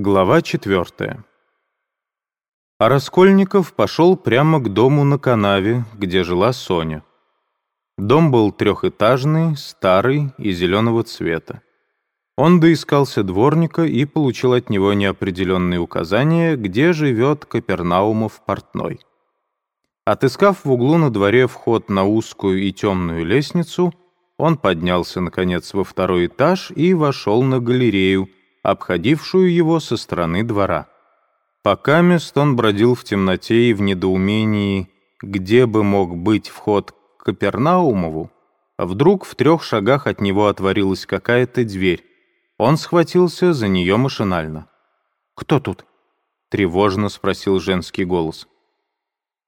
Глава четвертая. А Раскольников пошел прямо к дому на канаве, где жила Соня. Дом был трехэтажный, старый и зеленого цвета. Он доискался дворника и получил от него неопределенные указания, где живет Капернаумов портной. Отыскав в углу на дворе вход на узкую и темную лестницу, он поднялся, наконец, во второй этаж и вошел на галерею, обходившую его со стороны двора. Пока мест он бродил в темноте и в недоумении, где бы мог быть вход к Капернаумову, вдруг в трех шагах от него отворилась какая-то дверь. Он схватился за нее машинально. «Кто тут?» — тревожно спросил женский голос.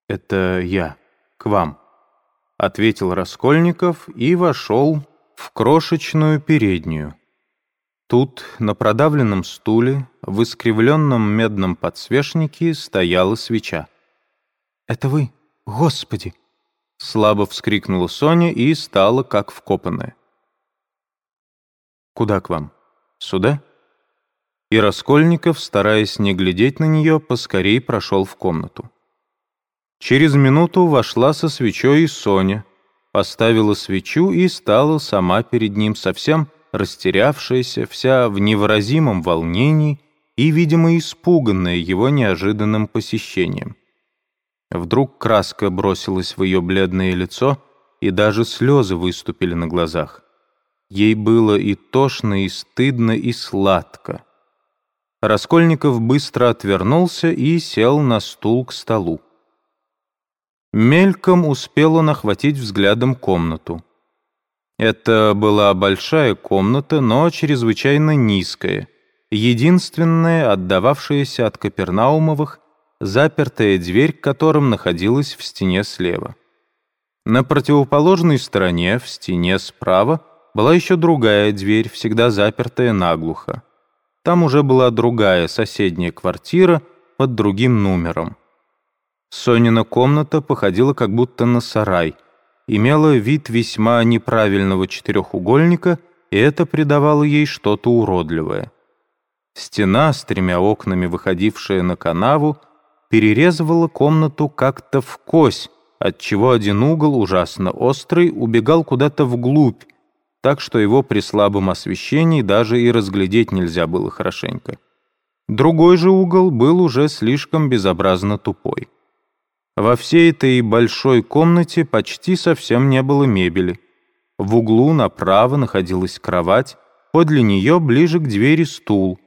«Это я. К вам», — ответил Раскольников и вошел в крошечную переднюю. Тут, на продавленном стуле, в искривленном медном подсвечнике стояла свеча. «Это вы? Господи!» Слабо вскрикнула Соня и стала как вкопанная. «Куда к вам? Сюда?» И Раскольников, стараясь не глядеть на нее, поскорей прошел в комнату. Через минуту вошла со свечой и Соня, поставила свечу и стала сама перед ним совсем растерявшаяся, вся в невыразимом волнении и, видимо, испуганная его неожиданным посещением. Вдруг краска бросилась в ее бледное лицо, и даже слезы выступили на глазах. Ей было и тошно, и стыдно, и сладко. Раскольников быстро отвернулся и сел на стул к столу. Мельком успел он охватить взглядом комнату. Это была большая комната, но чрезвычайно низкая, единственная, отдававшаяся от Капернаумовых, запертая дверь к которым находилась в стене слева. На противоположной стороне, в стене справа, была еще другая дверь, всегда запертая наглухо. Там уже была другая соседняя квартира под другим номером. Сонина комната походила как будто на сарай — имела вид весьма неправильного четырехугольника, и это придавало ей что-то уродливое. Стена с тремя окнами, выходившая на канаву, перерезывала комнату как-то в кось, отчего один угол, ужасно острый, убегал куда-то вглубь, так что его при слабом освещении даже и разглядеть нельзя было хорошенько. Другой же угол был уже слишком безобразно тупой. Во всей этой большой комнате почти совсем не было мебели. В углу направо находилась кровать, подле нее ближе к двери стул.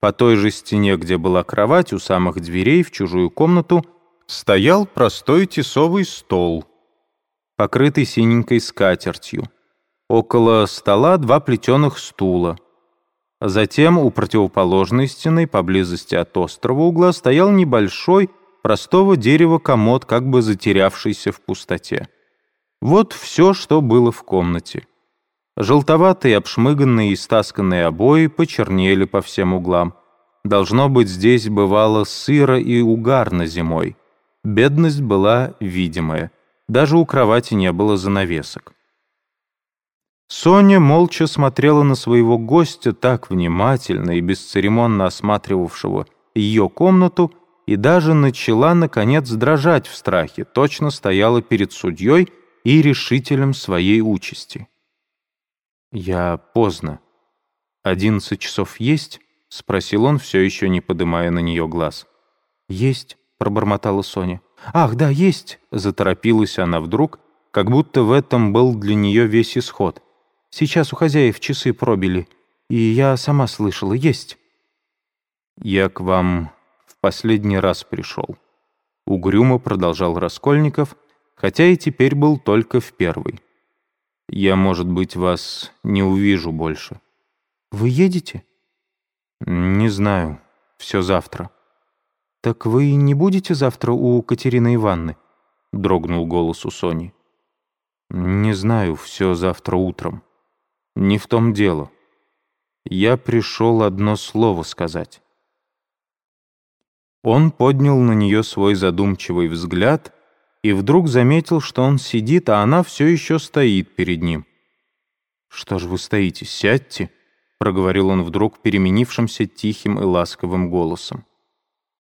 По той же стене, где была кровать, у самых дверей в чужую комнату, стоял простой тесовый стол, покрытый синенькой скатертью. Около стола два плетеных стула. Затем у противоположной стены, поблизости от острого угла, стоял небольшой, простого дерева комод, как бы затерявшийся в пустоте. Вот все, что было в комнате. Желтоватые, обшмыганные и стасканные обои почернели по всем углам. Должно быть, здесь бывало сыро и угарно зимой. Бедность была видимая. Даже у кровати не было занавесок. Соня молча смотрела на своего гостя так внимательно и бесцеремонно осматривавшего ее комнату, и даже начала, наконец, дрожать в страхе, точно стояла перед судьей и решителем своей участи. «Я поздно. Одиннадцать часов есть?» — спросил он, все еще не подымая на нее глаз. «Есть», — пробормотала Соня. «Ах, да, есть!» — заторопилась она вдруг, как будто в этом был для нее весь исход. «Сейчас у хозяев часы пробили, и я сама слышала, есть». «Я к вам последний раз пришел. Угрюмо продолжал Раскольников, хотя и теперь был только в первый. Я, может быть, вас не увижу больше. Вы едете? Не знаю. Все завтра. Так вы не будете завтра у Катерины Ивановны? Дрогнул голос у Сони. Не знаю, все завтра утром. Не в том дело. Я пришел одно слово сказать. Он поднял на нее свой задумчивый взгляд и вдруг заметил, что он сидит, а она все еще стоит перед ним. «Что ж вы стоите? Сядьте!» проговорил он вдруг переменившимся тихим и ласковым голосом.